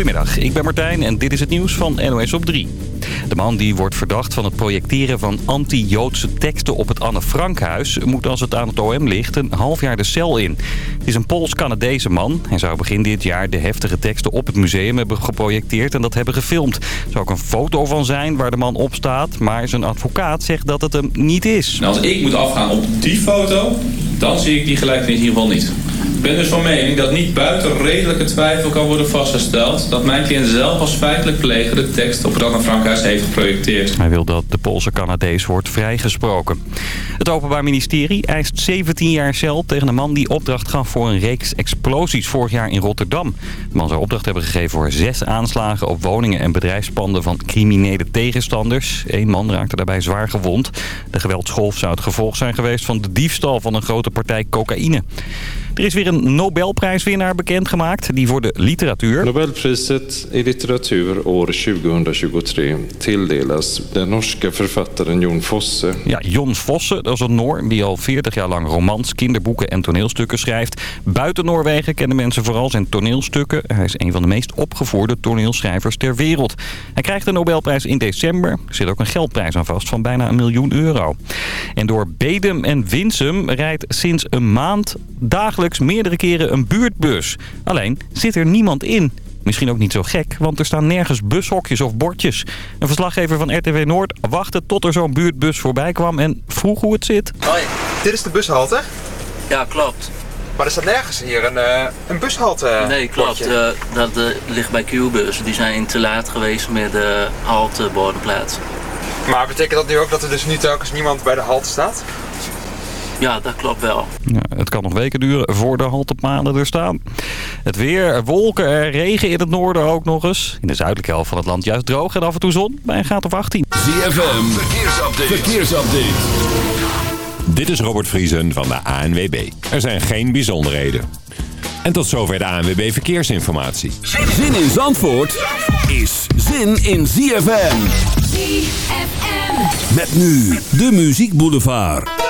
Goedemiddag, ik ben Martijn en dit is het nieuws van NOS op 3. De man die wordt verdacht van het projecteren van anti-Joodse teksten op het Anne Frankhuis... moet als het aan het OM ligt een half jaar de cel in. Het is een Pools-Canadese man. Hij zou begin dit jaar de heftige teksten op het museum hebben geprojecteerd en dat hebben gefilmd. Er zou ook een foto van zijn waar de man op staat, maar zijn advocaat zegt dat het hem niet is. Als ik moet afgaan op die foto, dan zie ik die gelijkenis in ieder geval niet. Ben dus van mening dat niet buiten redelijke twijfel kan worden vastgesteld... dat mijn cliënt zelf als feitelijk pleger de tekst op het Frankhuis heeft geprojecteerd. Hij wil dat de Poolse Canadees wordt vrijgesproken. Het Openbaar Ministerie eist 17 jaar cel tegen een man die opdracht gaf voor een reeks explosies vorig jaar in Rotterdam. De man zou opdracht hebben gegeven voor zes aanslagen op woningen en bedrijfspanden van criminele tegenstanders. Eén man raakte daarbij zwaar gewond. De geweldsgolf zou het gevolg zijn geweest van de diefstal van een grote partij cocaïne. Er is weer een Nobelprijswinnaar bekendgemaakt, die voor de literatuur. Nobelpriset i litteratuur år 2023 tilldelas de norske författaren Jon Fosse. Ja, Jon Fosse, dat is een Noor die al 40 jaar lang romans, kinderboeken en toneelstukken schrijft. Buiten Noorwegen kennen mensen vooral zijn toneelstukken. Hij is een van de meest opgevoerde toneelschrijvers ter wereld. Hij krijgt de Nobelprijs in december. Er zit ook een geldprijs aan vast van bijna een miljoen euro. En door Bedum en Winsum rijdt sinds een maand dagelijks meerdere keren een buurtbus. Alleen zit er niemand in. Misschien ook niet zo gek, want er staan nergens bushokjes of bordjes. Een verslaggever van RTW Noord wachtte tot er zo'n buurtbus voorbij kwam en vroeg hoe het zit. Hoi. Dit is de bushalte? Ja, klopt. Maar er staat nergens hier een, uh, een bushalte Nee, klopt. Uh, dat uh, ligt bij Q-bus. Die zijn te laat geweest met de halteborden plaatsen. Maar betekent dat nu ook dat er dus nu telkens niemand bij de halte staat? Ja, dat klopt wel. Ja, het kan nog weken duren voor de haltepaden er staan. Het weer, wolken, regen in het noorden ook nog eens. In de zuidelijke helft van het land juist droog en af en toe zon bij een graad of 18. ZFM, verkeersupdate. verkeersupdate. Dit is Robert Vriesen van de ANWB. Er zijn geen bijzonderheden. En tot zover de ANWB Verkeersinformatie. Zin in Zandvoort is zin in ZFM. ZFM. Met nu de Muziek Boulevard.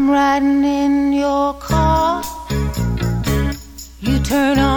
I'm riding in your car. You turn on.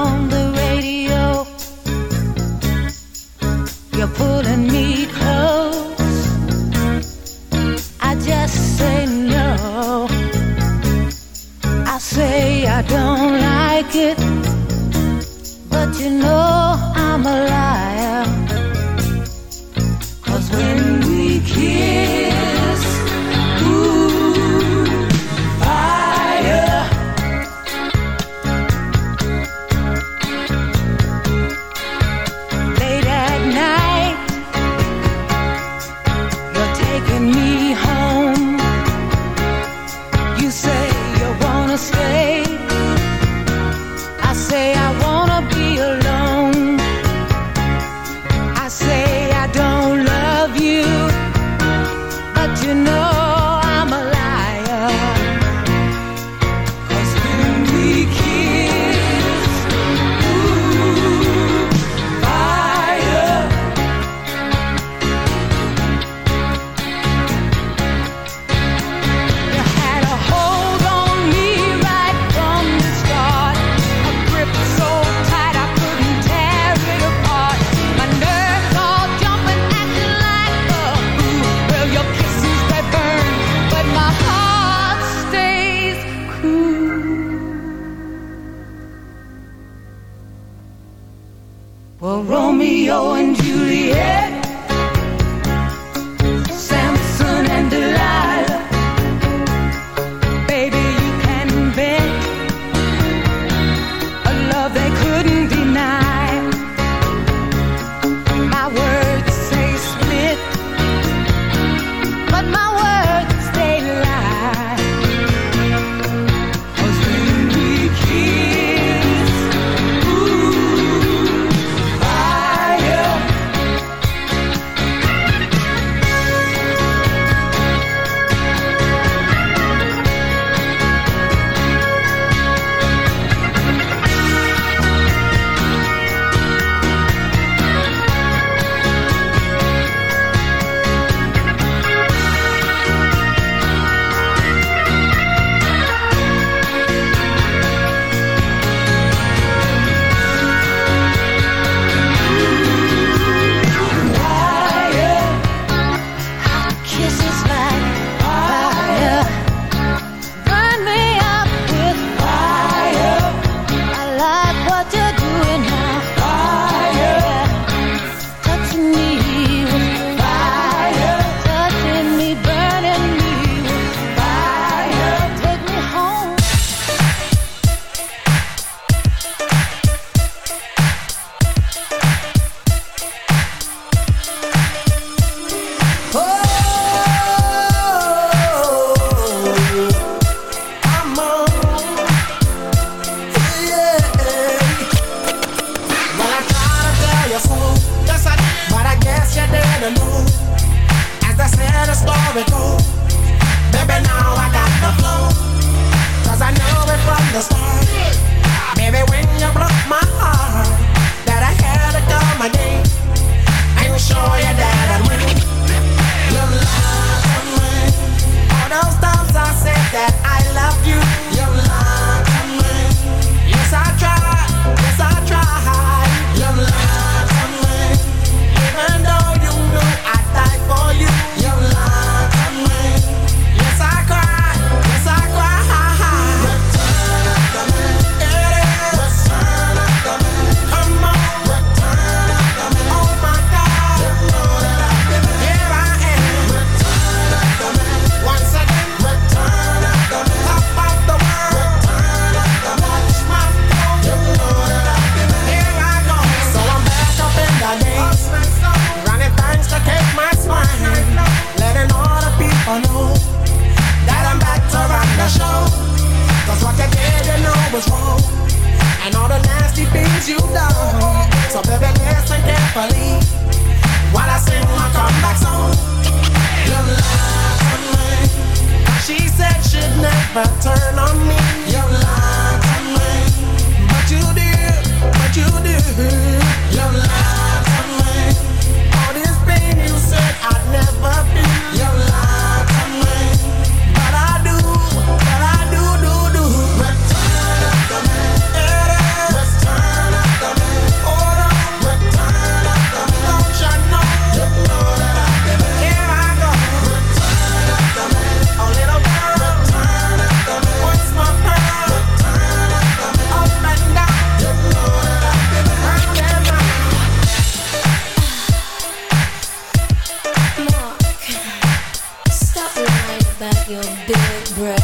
your big break.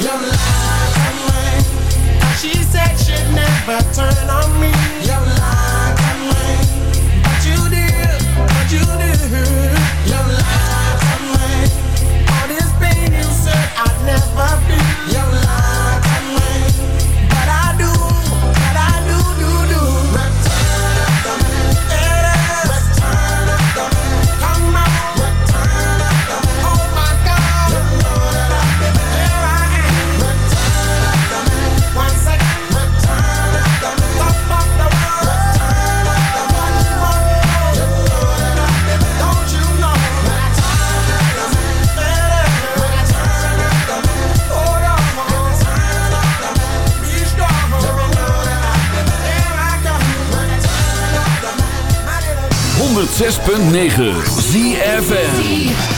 Your lies are. She said she'd never turn on me. 106.9 ZFN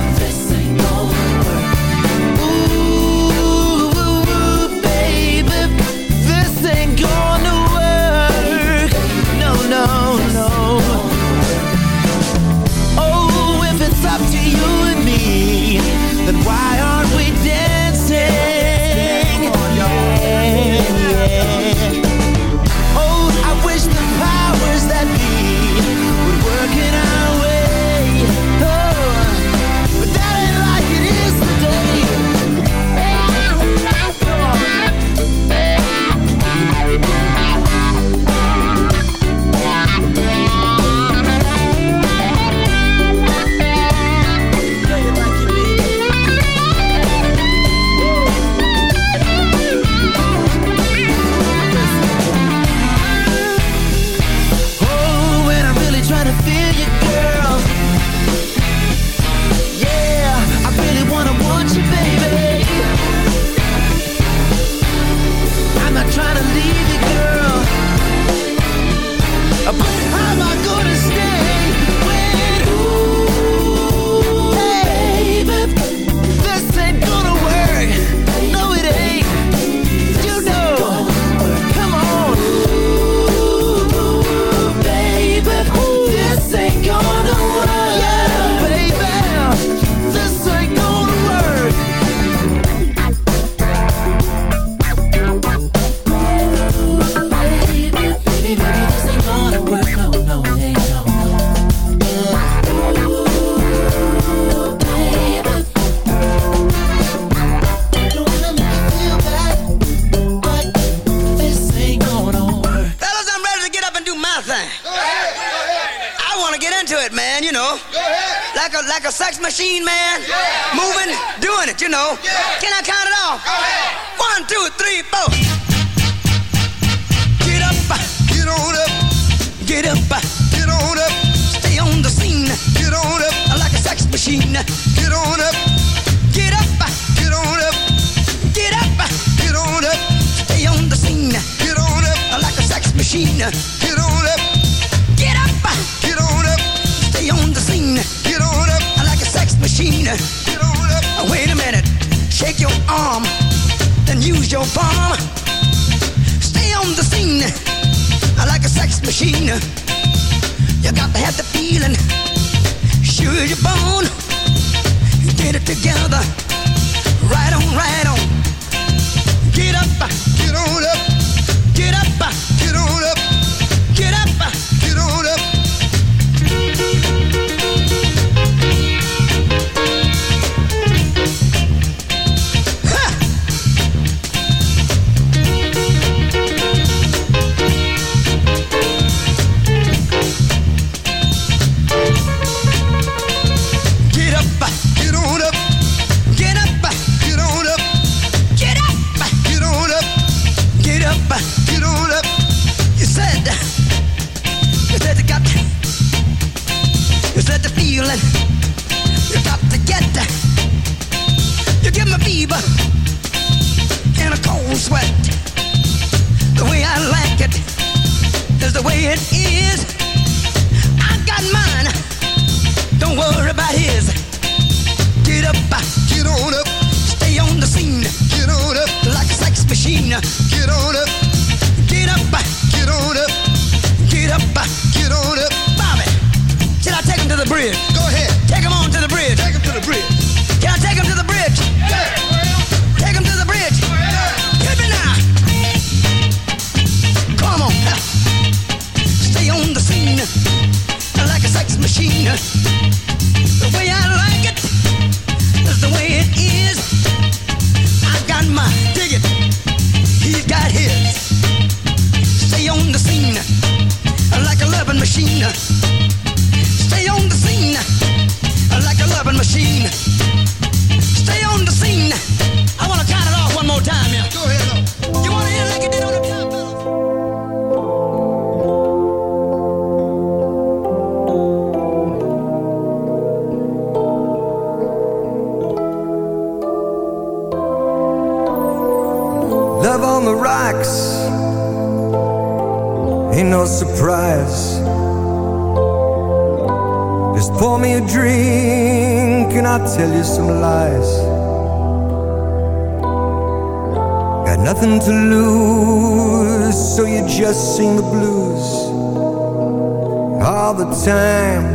all the time.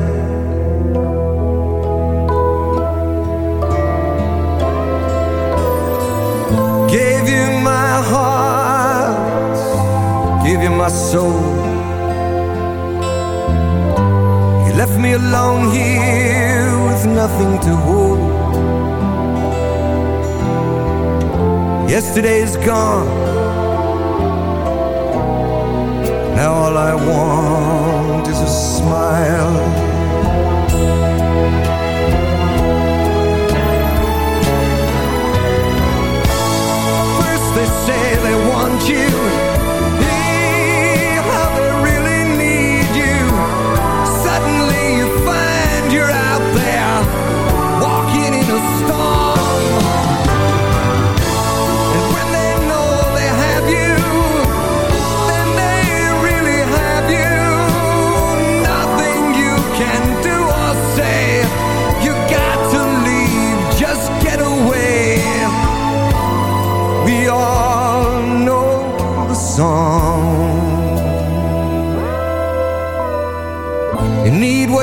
Gave you my heart, gave you my soul. You left me alone here with nothing to hold. Yesterday's gone. Now all I want smile.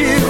you.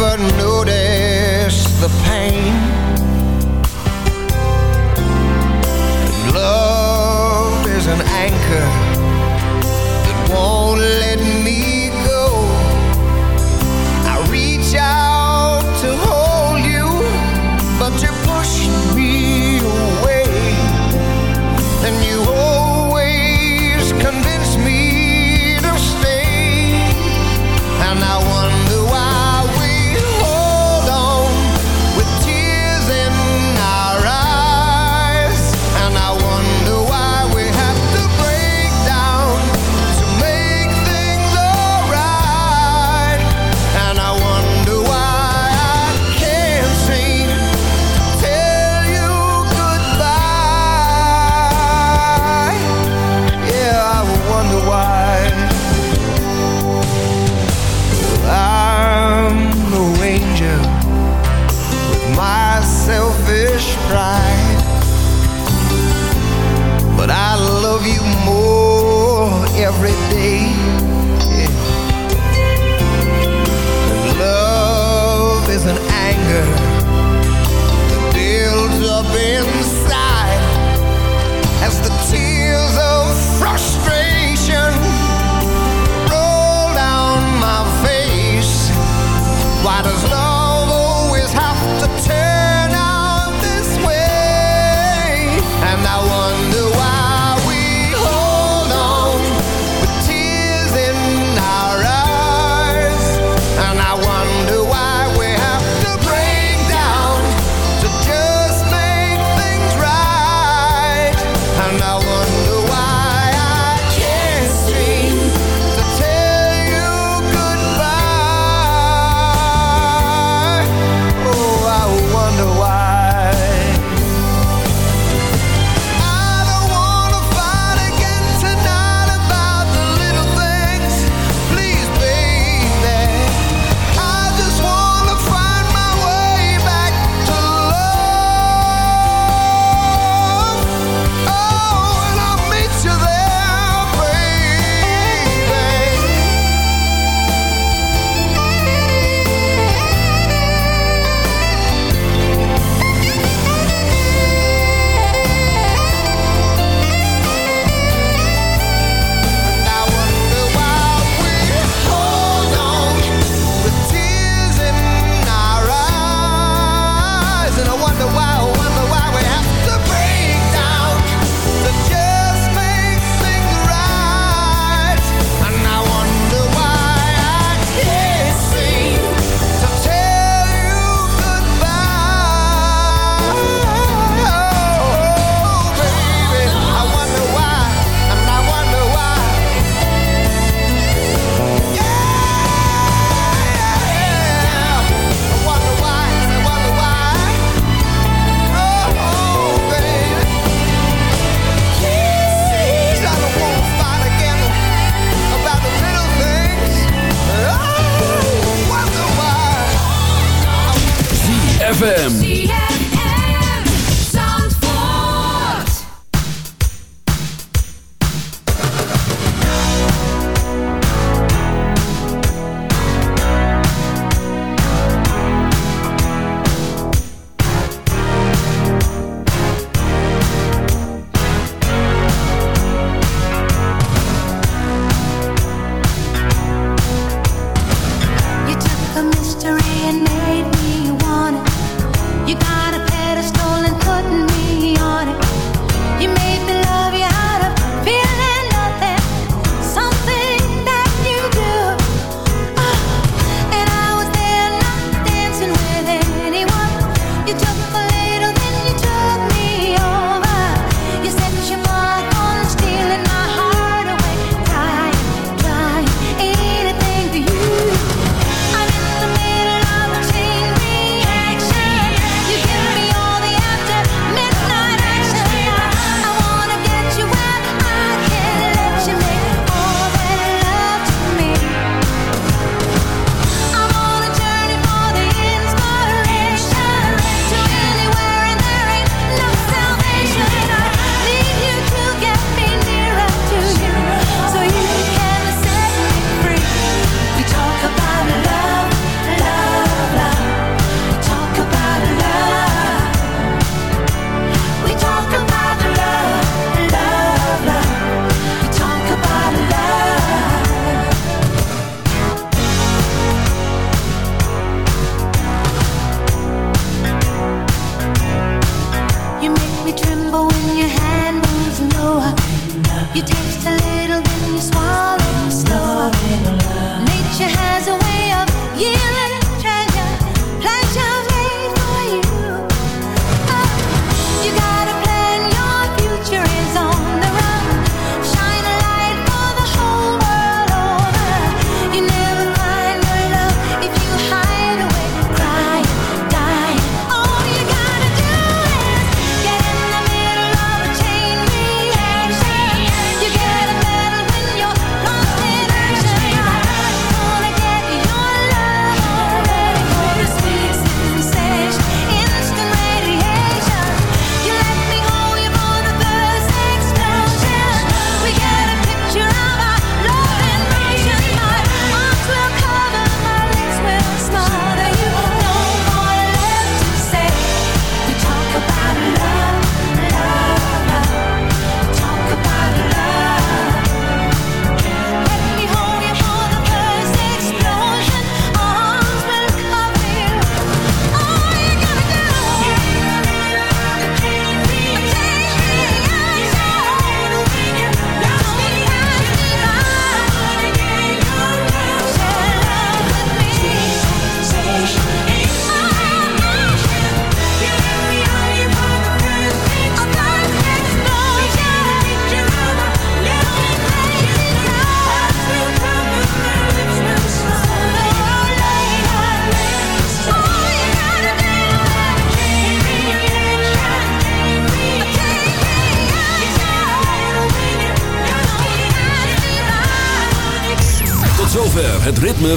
never noticed